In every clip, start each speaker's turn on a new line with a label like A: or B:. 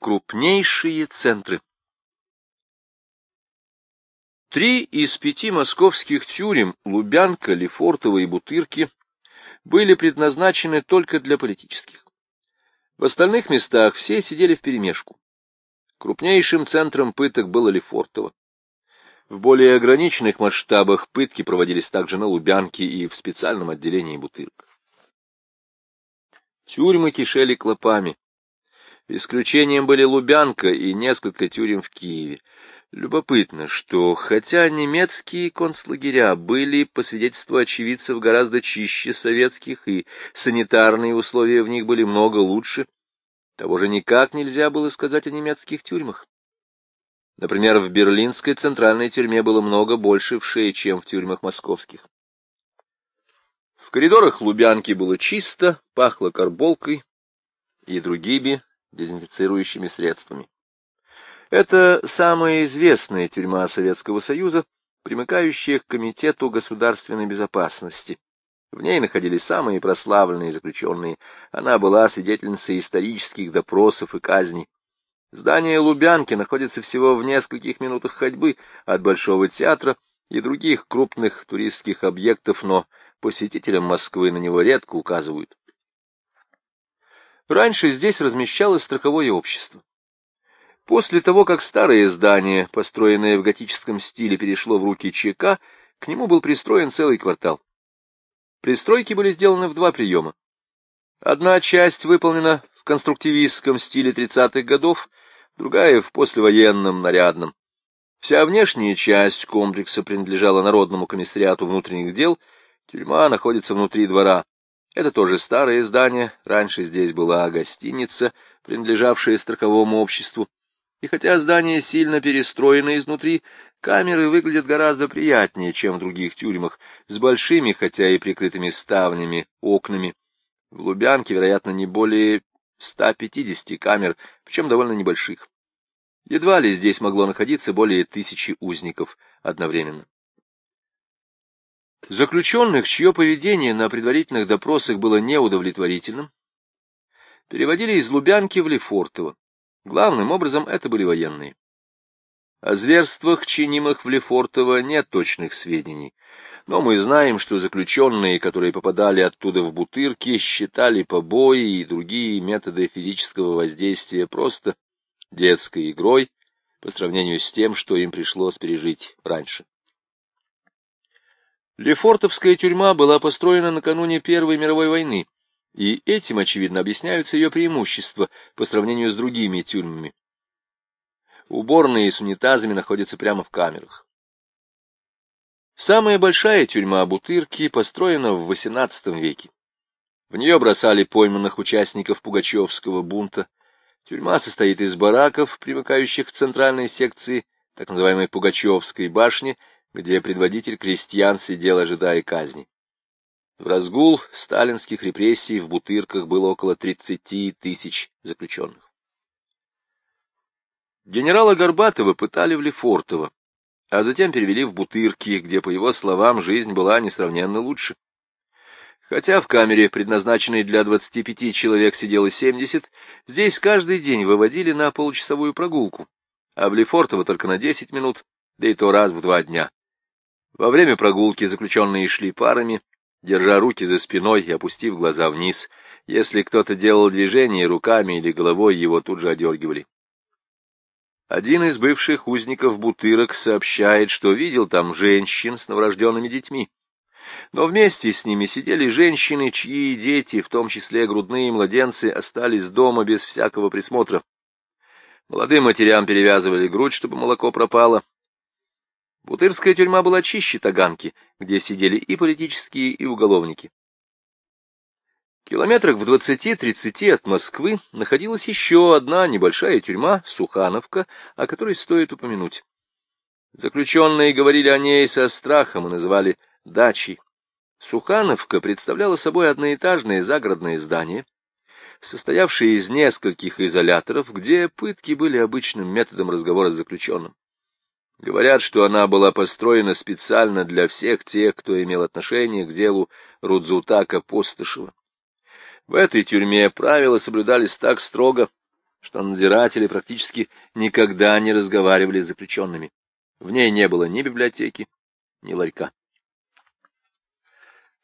A: Крупнейшие центры Три из пяти московских тюрем — Лубянка, Лефортово и Бутырки — были предназначены только для политических. В остальных местах все сидели вперемешку. Крупнейшим центром пыток было Лефортово. В более ограниченных масштабах пытки проводились также на Лубянке и в специальном отделении Бутырок. Тюрьмы кишели клопами. Исключением были Лубянка и несколько тюрем в Киеве. Любопытно, что хотя немецкие концлагеря были, по свидетельству очевидцев, гораздо чище советских, и санитарные условия в них были много лучше, того же никак нельзя было сказать о немецких тюрьмах. Например, в берлинской центральной тюрьме было много больше вшей, чем в тюрьмах московских. В коридорах Лубянки было чисто, пахло карболкой и другими дезинфицирующими средствами. Это самая известная тюрьма Советского Союза, примыкающая к Комитету государственной безопасности. В ней находились самые прославленные заключенные. Она была свидетельницей исторических допросов и казней. Здание Лубянки находится всего в нескольких минутах ходьбы от Большого театра и других крупных туристских объектов, но посетителям Москвы на него редко указывают. Раньше здесь размещалось страховое общество. После того, как старое здание, построенное в готическом стиле, перешло в руки ЧК, к нему был пристроен целый квартал. Пристройки были сделаны в два приема. Одна часть выполнена в конструктивистском стиле 30-х годов, другая — в послевоенном, нарядном. Вся внешняя часть комплекса принадлежала Народному комиссариату внутренних дел, тюрьма находится внутри двора. Это тоже старое здание, раньше здесь была гостиница, принадлежавшая страховому обществу. И хотя здание сильно перестроено изнутри, камеры выглядят гораздо приятнее, чем в других тюрьмах, с большими, хотя и прикрытыми ставнями, окнами. В Лубянке, вероятно, не более 150 камер, причем довольно небольших. Едва ли здесь могло находиться более тысячи узников одновременно. Заключенных, чье поведение на предварительных допросах было неудовлетворительным, переводили из Лубянки в Лефортово. Главным образом это были военные. О зверствах, чинимых в Лефортово, нет точных сведений, но мы знаем, что заключенные, которые попадали оттуда в бутырки, считали побои и другие методы физического воздействия просто детской игрой по сравнению с тем, что им пришлось пережить раньше. Лефортовская тюрьма была построена накануне Первой мировой войны, и этим, очевидно, объясняются ее преимущества по сравнению с другими тюрьмами. Уборные с унитазами находятся прямо в камерах. Самая большая тюрьма Бутырки построена в XVIII веке. В нее бросали пойманных участников Пугачевского бунта. Тюрьма состоит из бараков, примыкающих к центральной секции так называемой Пугачевской башни, где предводитель крестьян сидел, ожидая казни. В разгул сталинских репрессий в Бутырках было около 30 тысяч заключенных. Генерала Горбатова пытали в Лефортово, а затем перевели в Бутырки, где, по его словам, жизнь была несравненно лучше. Хотя в камере, предназначенной для 25 человек, сидело 70, здесь каждый день выводили на получасовую прогулку, а в Лефортово только на 10 минут, да и то раз в два дня. Во время прогулки заключенные шли парами, держа руки за спиной и опустив глаза вниз. Если кто-то делал движение руками или головой, его тут же одергивали. Один из бывших узников Бутырок сообщает, что видел там женщин с новорожденными детьми. Но вместе с ними сидели женщины, чьи дети, в том числе грудные младенцы, остались дома без всякого присмотра. Молодым матерям перевязывали грудь, чтобы молоко пропало, Бутырская тюрьма была чище Таганки, где сидели и политические, и уголовники. Километрах в двадцати-тридцати от Москвы находилась еще одна небольшая тюрьма, Сухановка, о которой стоит упомянуть. Заключенные говорили о ней со страхом и называли дачей. Сухановка представляла собой одноэтажное загородное здание, состоявшее из нескольких изоляторов, где пытки были обычным методом разговора с заключенным. Говорят, что она была построена специально для всех тех, кто имел отношение к делу Рудзутака Постышева. В этой тюрьме правила соблюдались так строго, что надзиратели практически никогда не разговаривали с заключенными. В ней не было ни библиотеки, ни ларька.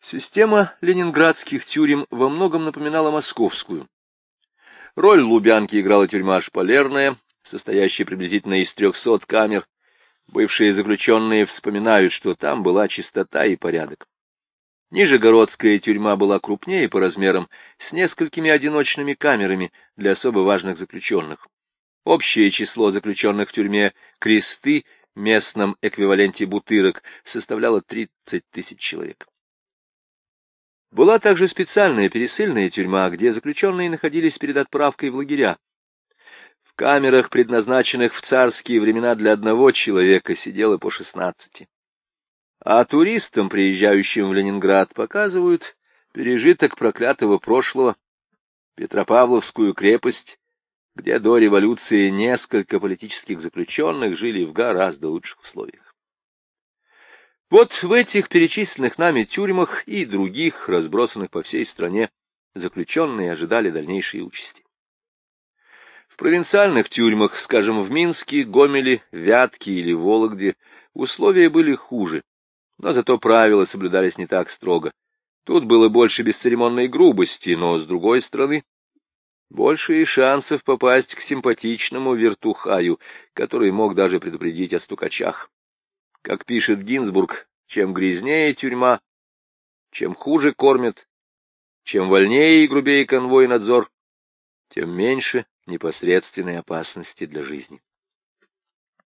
A: Система ленинградских тюрем во многом напоминала московскую. Роль Лубянки играла тюрьма шпалерная, состоящая приблизительно из трехсот камер. Бывшие заключенные вспоминают, что там была чистота и порядок. Нижегородская тюрьма была крупнее по размерам, с несколькими одиночными камерами для особо важных заключенных. Общее число заключенных в тюрьме «Кресты» местном эквиваленте бутырок составляло 30 тысяч человек. Была также специальная пересыльная тюрьма, где заключенные находились перед отправкой в лагеря. Камерах, предназначенных в царские времена для одного человека, сидело по шестнадцати. А туристам, приезжающим в Ленинград, показывают пережиток проклятого прошлого, Петропавловскую крепость, где до революции несколько политических заключенных жили в гораздо лучших условиях. Вот в этих перечисленных нами тюрьмах и других, разбросанных по всей стране, заключенные ожидали дальнейшей участи. В провинциальных тюрьмах, скажем, в Минске, Гомеле, Вятке или Вологде, условия были хуже, но зато правила соблюдались не так строго. Тут было больше бесцеремонной грубости, но, с другой стороны, больше и шансов попасть к симпатичному вертухаю, который мог даже предупредить о стукачах. Как пишет Гинзбург, чем грязнее тюрьма, чем хуже кормят, чем вольнее и грубее конвой надзор, тем меньше непосредственной опасности для жизни.